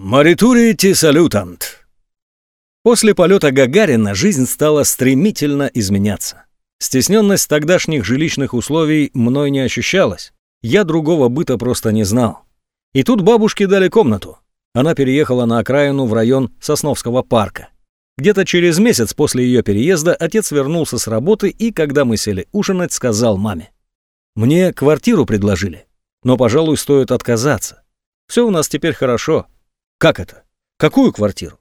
Маритурити салютант. После полета Гагарина жизнь стала стремительно изменяться. Стесненность тогдашних жилищных условий мной не ощущалась. Я другого быта просто не знал. И тут бабушке дали комнату. Она переехала на окраину в район Сосновского парка. Где-то через месяц после ее переезда отец вернулся с работы и, когда мы сели ужинать, сказал маме. «Мне квартиру предложили, но, пожалуй, стоит отказаться. Все у нас теперь хорошо, как это? Какую квартиру?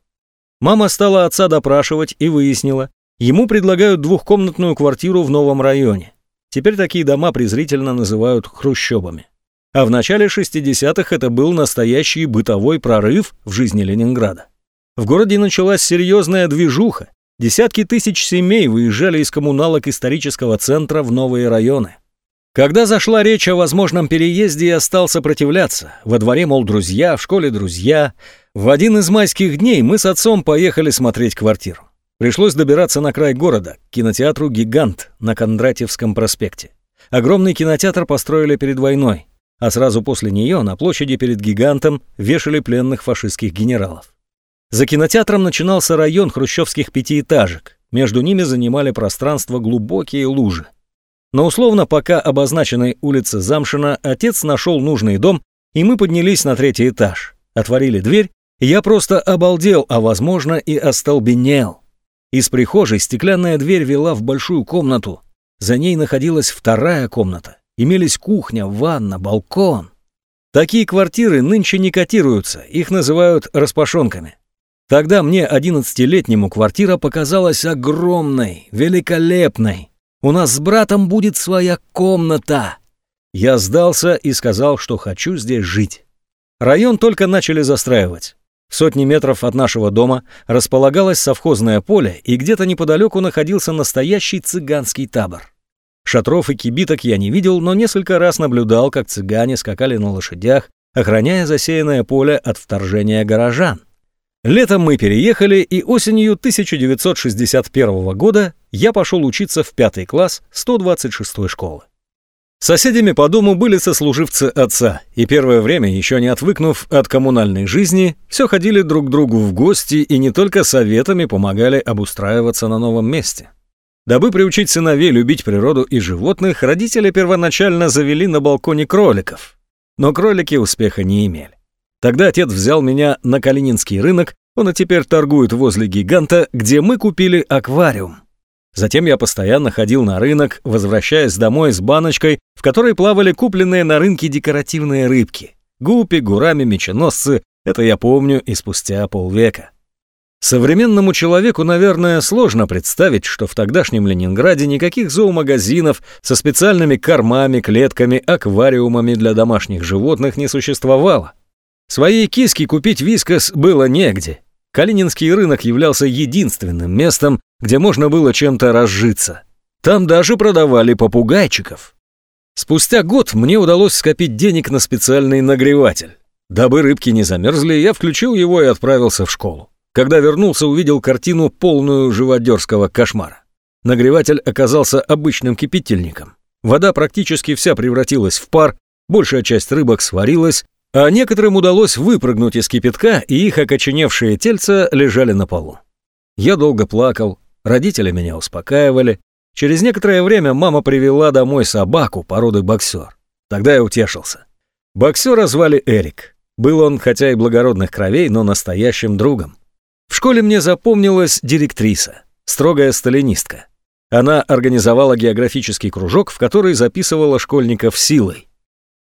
Мама стала отца допрашивать и выяснила, ему предлагают двухкомнатную квартиру в новом районе. Теперь такие дома презрительно называют хрущобами. А в начале 60-х это был настоящий бытовой прорыв в жизни Ленинграда. В городе началась серьезная движуха. Десятки тысяч семей выезжали из коммуналок исторического центра в новые районы. Когда зашла речь о возможном переезде, я стал сопротивляться. Во дворе, мол, друзья, в школе друзья. В один из майских дней мы с отцом поехали смотреть квартиру. Пришлось добираться на край города, к кинотеатру «Гигант» на Кондратьевском проспекте. Огромный кинотеатр построили перед войной, а сразу после нее на площади перед «Гигантом» вешали пленных фашистских генералов. За кинотеатром начинался район хрущевских пятиэтажек. Между ними занимали пространство глубокие лужи. На условно пока обозначенной улице Замшина отец нашел нужный дом, и мы поднялись на третий этаж. Отворили дверь, я просто обалдел, а возможно и остолбенел. Из прихожей стеклянная дверь вела в большую комнату. За ней находилась вторая комната. Имелись кухня, ванна, балкон. Такие квартиры нынче не котируются, их называют распашонками. Тогда мне, одиннадцатилетнему, квартира показалась огромной, великолепной. У нас с братом будет своя комната. Я сдался и сказал, что хочу здесь жить. Район только начали застраивать. Сотни метров от нашего дома располагалось совхозное поле, и где-то неподалеку находился настоящий цыганский табор. Шатров и кибиток я не видел, но несколько раз наблюдал, как цыгане скакали на лошадях, охраняя засеянное поле от вторжения горожан. Летом мы переехали, и осенью 1961 года я пошел учиться в пятый класс 126 школы. Соседями по дому были сослуживцы отца, и первое время, еще не отвыкнув от коммунальной жизни, все ходили друг к другу в гости и не только советами помогали обустраиваться на новом месте. Дабы приучить сыновей любить природу и животных, родители первоначально завели на балконе кроликов. Но кролики успеха не имели. Тогда отец взял меня на Калининский рынок, он и теперь торгует возле гиганта, где мы купили аквариум. Затем я постоянно ходил на рынок, возвращаясь домой с баночкой, в которой плавали купленные на рынке декоративные рыбки. Гупи, гурами, меченосцы — это я помню и спустя полвека. Современному человеку, наверное, сложно представить, что в тогдашнем Ленинграде никаких зоомагазинов со специальными кормами, клетками, аквариумами для домашних животных не существовало. Своей киске купить вискас было негде. Калининский рынок являлся единственным местом, где можно было чем-то разжиться. Там даже продавали попугайчиков. Спустя год мне удалось скопить денег на специальный нагреватель. Дабы рыбки не замерзли, я включил его и отправился в школу. Когда вернулся, увидел картину, полную живодерского кошмара. Нагреватель оказался обычным кипятильником. Вода практически вся превратилась в пар, большая часть рыбок сварилась, а некоторым удалось выпрыгнуть из кипятка, и их окоченевшие тельца лежали на полу. Я долго плакал, родители меня успокаивали. Через некоторое время мама привела домой собаку породы боксер. Тогда я утешился. Боксера звали Эрик. Был он, хотя и благородных кровей, но настоящим другом. В школе мне запомнилась директриса, строгая сталинистка. Она организовала географический кружок, в который записывала школьников силой.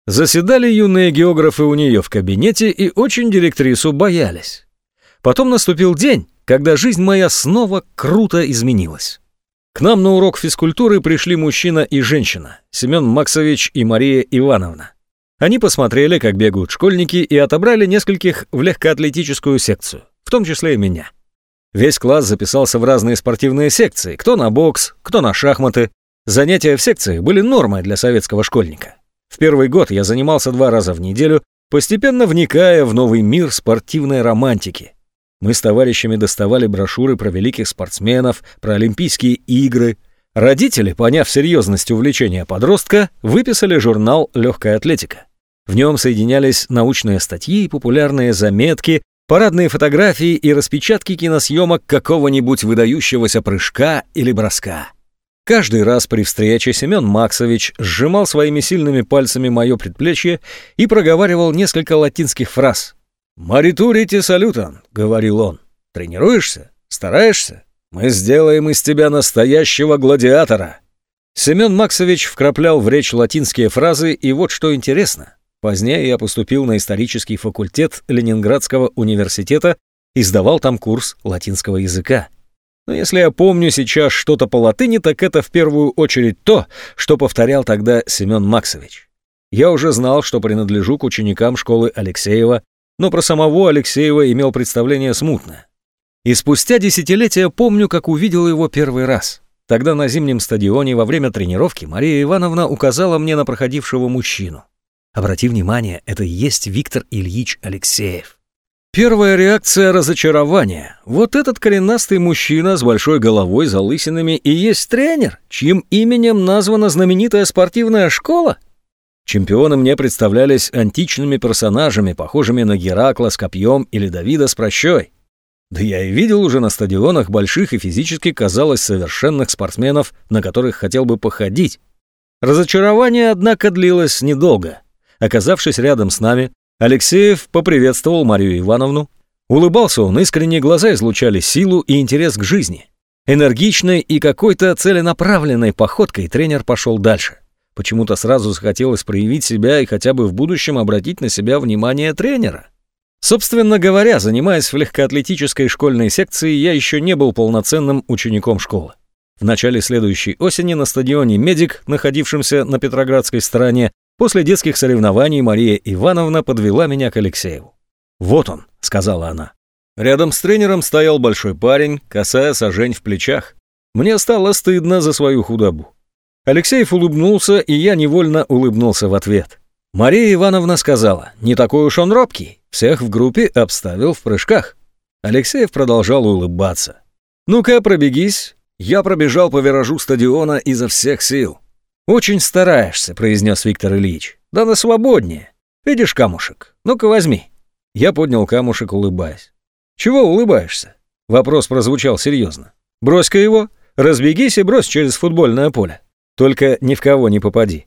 Заседали юные географы у нее в кабинете и очень директрису боялись. Потом наступил день, когда жизнь моя снова круто изменилась. К нам на урок физкультуры пришли мужчина и женщина, Семен Максович и Мария Ивановна. Они посмотрели, как бегают школьники, и отобрали нескольких в легкоатлетическую секцию, в том числе и меня. Весь класс записался в разные спортивные секции, кто на бокс, кто на шахматы. Занятия в секции были нормой для советского школьника. В первый год я занимался два раза в неделю, постепенно вникая в новый мир спортивной романтики. Мы с товарищами доставали брошюры про великих спортсменов, про Олимпийские игры. Родители, поняв серьезность увлечения подростка, выписали журнал «Легкая атлетика». В нем соединялись научные статьи популярные заметки, Парадные фотографии и распечатки киносъемок какого-нибудь выдающегося прыжка или броска. Каждый раз при встрече Семен Максович сжимал своими сильными пальцами мое предплечье и проговаривал несколько латинских фраз. «Маритурите салютан», — говорил он. «Тренируешься? Стараешься? Мы сделаем из тебя настоящего гладиатора». Семен Максович вкраплял в речь латинские фразы, и вот что интересно. Позднее я поступил на исторический факультет Ленинградского университета и сдавал там курс латинского языка. Но если я помню сейчас что-то по латыни, так это в первую очередь то, что повторял тогда Семен Максович. Я уже знал, что принадлежу к ученикам школы Алексеева, но про самого Алексеева имел представление смутное. И спустя десятилетия помню, как увидел его первый раз. Тогда на зимнем стадионе во время тренировки Мария Ивановна указала мне на проходившего мужчину. Обрати внимание, это и есть Виктор Ильич Алексеев. Первая реакция разочарования. Вот этот коренастый мужчина с большой головой, залысинами и есть тренер, чьим именем названа знаменитая спортивная школа? Чемпионы мне представлялись античными персонажами, похожими на Геракла с копьем или Давида с прощой. Да я и видел уже на стадионах больших и физически казалось совершенных спортсменов, на которых хотел бы походить. Разочарование, однако, длилось недолго. Оказавшись рядом с нами, Алексеев поприветствовал Марию Ивановну. Улыбался он искренне, глаза излучали силу и интерес к жизни. Энергичной и какой-то целенаправленной походкой тренер пошел дальше. Почему-то сразу захотелось проявить себя и хотя бы в будущем обратить на себя внимание тренера. Собственно говоря, занимаясь в легкоатлетической школьной секции, я еще не был полноценным учеником школы. В начале следующей осени на стадионе «Медик», находившемся на Петроградской стороне, После детских соревнований Мария Ивановна подвела меня к Алексееву. «Вот он», — сказала она. Рядом с тренером стоял большой парень, касая сажень в плечах. Мне стало стыдно за свою худобу. Алексеев улыбнулся, и я невольно улыбнулся в ответ. Мария Ивановна сказала, не такой уж он робкий, всех в группе обставил в прыжках. Алексеев продолжал улыбаться. «Ну-ка, пробегись». Я пробежал по виражу стадиона изо всех сил. «Очень стараешься», — произнес Виктор Ильич. «Да на свободнее. Видишь камушек? Ну-ка возьми». Я поднял камушек, улыбаясь. «Чего улыбаешься?» Вопрос прозвучал серьезно. «Брось-ка его, разбегись и брось через футбольное поле. Только ни в кого не попади».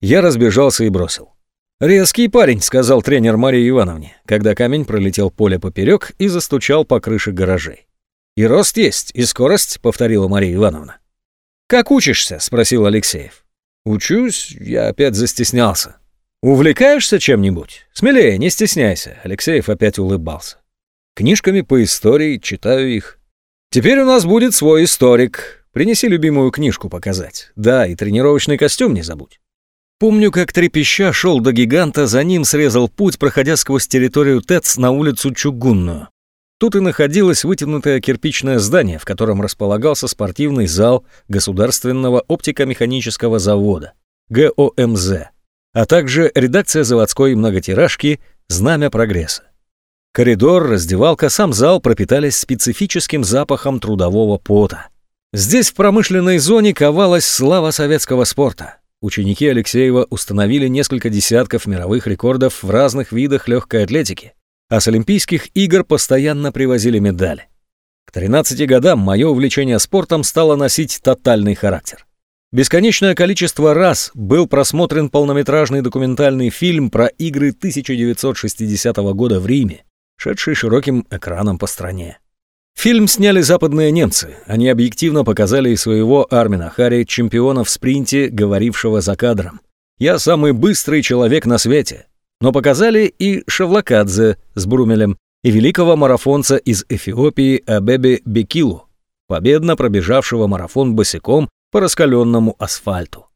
Я разбежался и бросил. «Резкий парень», — сказал тренер Марии Ивановне, когда камень пролетел поле поперек и застучал по крыше гаражей. «И рост есть, и скорость», — повторила Мария Ивановна. «Как учишься?» — спросил Алексеев. Учусь, я опять застеснялся. Увлекаешься чем-нибудь? Смелее, не стесняйся. Алексеев опять улыбался. Книжками по истории, читаю их. Теперь у нас будет свой историк. Принеси любимую книжку показать. Да, и тренировочный костюм не забудь. Помню, как трепеща шел до гиганта, за ним срезал путь, проходя сквозь территорию ТЭЦ на улицу Чугунную. Тут и находилось вытянутое кирпичное здание, в котором располагался спортивный зал Государственного оптико-механического завода, ГОМЗ, а также редакция заводской многотиражки «Знамя прогресса». Коридор, раздевалка, сам зал пропитались специфическим запахом трудового пота. Здесь в промышленной зоне ковалась слава советского спорта. Ученики Алексеева установили несколько десятков мировых рекордов в разных видах легкой атлетики а с Олимпийских игр постоянно привозили медали. К 13 годам мое увлечение спортом стало носить тотальный характер. Бесконечное количество раз был просмотрен полнометражный документальный фильм про игры 1960 года в Риме, шедший широким экраном по стране. Фильм сняли западные немцы. Они объективно показали и своего Армина Хари, чемпиона в спринте, говорившего за кадром. «Я самый быстрый человек на свете но показали и Шавлакадзе с Брумелем, и великого марафонца из Эфиопии Абебе Бекилу, победно пробежавшего марафон босиком по раскаленному асфальту.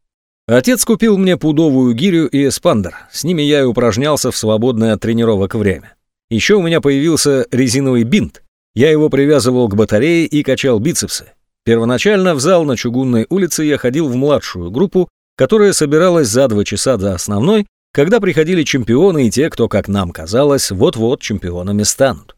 Отец купил мне пудовую гирю и эспандер, с ними я и упражнялся в свободное от тренировок время. Еще у меня появился резиновый бинт, я его привязывал к батарее и качал бицепсы. Первоначально в зал на Чугунной улице я ходил в младшую группу, которая собиралась за два часа до основной когда приходили чемпионы и те, кто, как нам казалось, вот-вот чемпионами станут.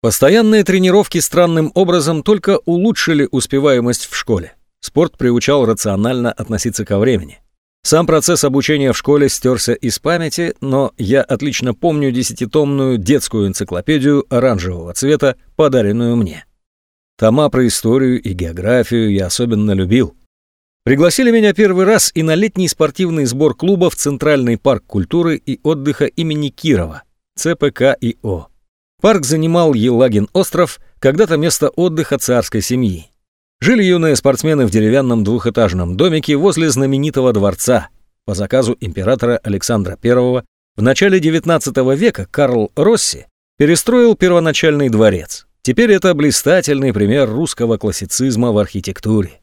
Постоянные тренировки странным образом только улучшили успеваемость в школе. Спорт приучал рационально относиться ко времени. Сам процесс обучения в школе стерся из памяти, но я отлично помню десятитомную детскую энциклопедию оранжевого цвета, подаренную мне. Тома про историю и географию я особенно любил. Пригласили меня первый раз и на летний спортивный сбор клуба в Центральный парк культуры и отдыха имени Кирова, ЦПК-ИО. Парк занимал Елагин остров, когда-то место отдыха царской семьи. Жили юные спортсмены в деревянном двухэтажном домике возле знаменитого дворца. По заказу императора Александра I в начале XIX века Карл Росси перестроил первоначальный дворец. Теперь это блистательный пример русского классицизма в архитектуре.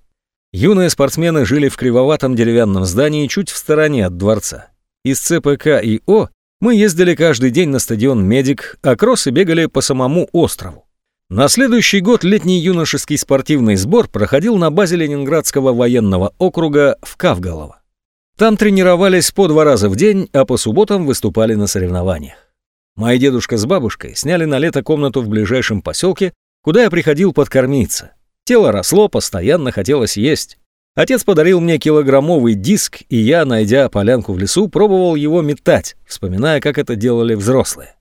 Юные спортсмены жили в кривоватом деревянном здании чуть в стороне от дворца. Из ЦПК и О мы ездили каждый день на стадион «Медик», а кроссы бегали по самому острову. На следующий год летний юношеский спортивный сбор проходил на базе Ленинградского военного округа в Кавголово. Там тренировались по два раза в день, а по субботам выступали на соревнованиях. Мои дедушка с бабушкой сняли на лето комнату в ближайшем поселке, куда я приходил подкормиться. Тело росло, постоянно хотелось есть. Отец подарил мне килограммовый диск, и я, найдя полянку в лесу, пробовал его метать, вспоминая, как это делали взрослые.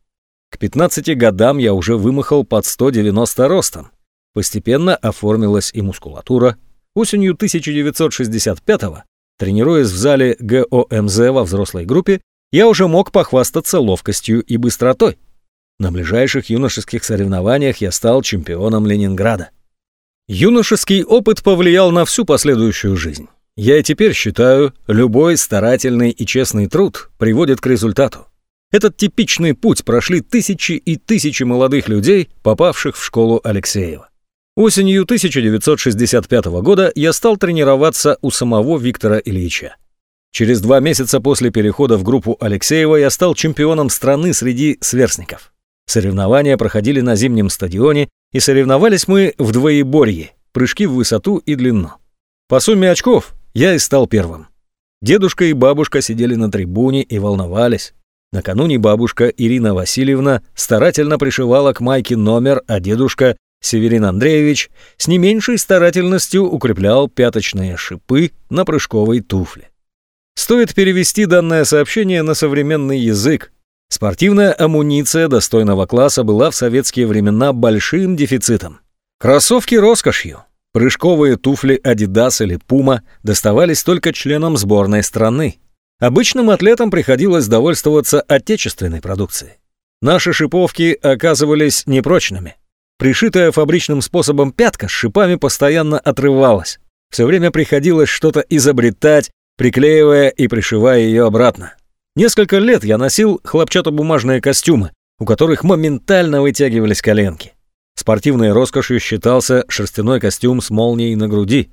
К 15 годам я уже вымахал под 190 ростом. Постепенно оформилась и мускулатура. Осенью 1965-го, тренируясь в зале ГОМЗ во взрослой группе, я уже мог похвастаться ловкостью и быстротой. На ближайших юношеских соревнованиях я стал чемпионом Ленинграда. Юношеский опыт повлиял на всю последующую жизнь. Я и теперь считаю, любой старательный и честный труд приводит к результату. Этот типичный путь прошли тысячи и тысячи молодых людей, попавших в школу Алексеева. Осенью 1965 года я стал тренироваться у самого Виктора Ильича. Через два месяца после перехода в группу Алексеева я стал чемпионом страны среди сверстников. Соревнования проходили на зимнем стадионе, и соревновались мы в двоеборье, прыжки в высоту и длину. По сумме очков я и стал первым. Дедушка и бабушка сидели на трибуне и волновались. Накануне бабушка Ирина Васильевна старательно пришивала к майке номер, а дедушка Северин Андреевич с не меньшей старательностью укреплял пяточные шипы на прыжковой туфле. Стоит перевести данное сообщение на современный язык. Спортивная амуниция достойного класса была в советские времена большим дефицитом. Кроссовки роскошью. Прыжковые туфли Adidas или Puma доставались только членам сборной страны. Обычным атлетам приходилось довольствоваться отечественной продукцией. Наши шиповки оказывались непрочными. Пришитая фабричным способом пятка с шипами постоянно отрывалась. Все время приходилось что-то изобретать, приклеивая и пришивая ее обратно. Несколько лет я носил хлопчатобумажные костюмы, у которых моментально вытягивались коленки. Спортивной роскошью считался шерстяной костюм с молнией на груди.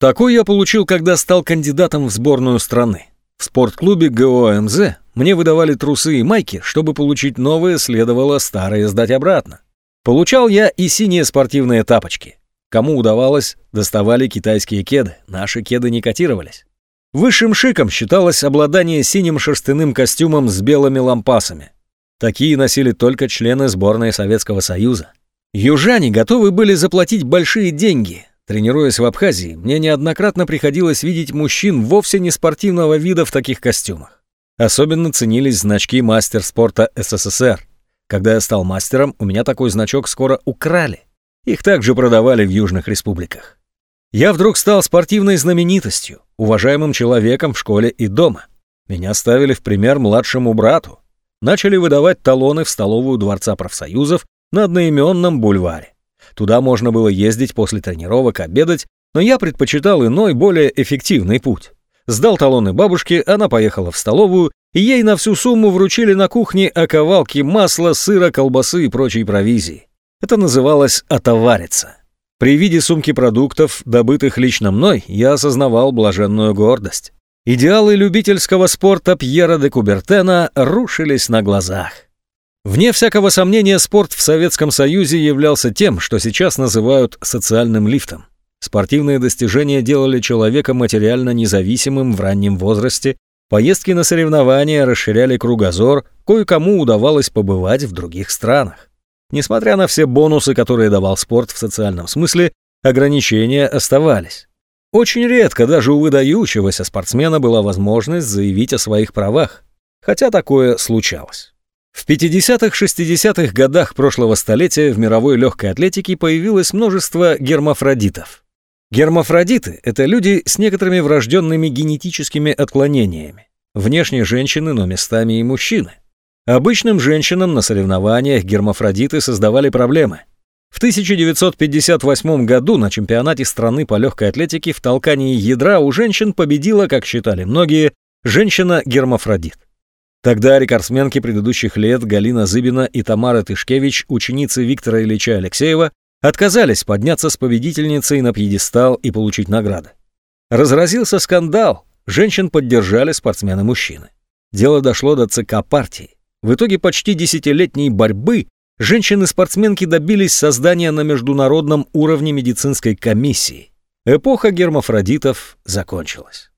Такой я получил, когда стал кандидатом в сборную страны. В спортклубе ГОМЗ мне выдавали трусы и майки, чтобы получить новые, следовало старые сдать обратно. Получал я и синие спортивные тапочки. Кому удавалось, доставали китайские кеды, наши кеды не котировались. Высшим шиком считалось обладание синим шерстяным костюмом с белыми лампасами. Такие носили только члены сборной Советского Союза. Южане готовы были заплатить большие деньги, Тренируясь в Абхазии, мне неоднократно приходилось видеть мужчин вовсе не спортивного вида в таких костюмах. Особенно ценились значки мастер спорта СССР. Когда я стал мастером, у меня такой значок скоро украли. Их также продавали в южных республиках. Я вдруг стал спортивной знаменитостью, уважаемым человеком в школе и дома. Меня ставили в пример младшему брату. Начали выдавать талоны в столовую Дворца профсоюзов на одноименном бульваре. Туда можно было ездить после тренировок, обедать, но я предпочитал иной, более эффективный путь. Сдал талоны бабушке, она поехала в столовую, и ей на всю сумму вручили на кухне оковалки масла, сыра, колбасы и прочей провизии. Это называлось «отовариться». При виде сумки продуктов, добытых лично мной, я осознавал блаженную гордость. Идеалы любительского спорта Пьера де Кубертена рушились на глазах. Вне всякого сомнения, спорт в Советском Союзе являлся тем, что сейчас называют социальным лифтом. Спортивные достижения делали человека материально независимым в раннем возрасте, поездки на соревнования расширяли кругозор, кое-кому удавалось побывать в других странах. Несмотря на все бонусы, которые давал спорт в социальном смысле, ограничения оставались. Очень редко даже у выдающегося спортсмена была возможность заявить о своих правах, хотя такое случалось. В 50-60-х годах прошлого столетия в мировой легкой атлетике появилось множество гермафродитов. Гермафродиты – это люди с некоторыми врожденными генетическими отклонениями. Внешне женщины, но местами и мужчины. Обычным женщинам на соревнованиях гермафродиты создавали проблемы. В 1958 году на чемпионате страны по легкой атлетике в толкании ядра у женщин победила, как считали многие, женщина-гермафродит. Тогда рекордсменки предыдущих лет Галина Зыбина и Тамара Тышкевич, ученицы Виктора Ильича Алексеева, отказались подняться с победительницей на пьедестал и получить награды. Разразился скандал, женщин поддержали спортсмены-мужчины. Дело дошло до ЦК партии. В итоге почти десятилетней борьбы женщины-спортсменки добились создания на международном уровне медицинской комиссии. Эпоха гермафродитов закончилась.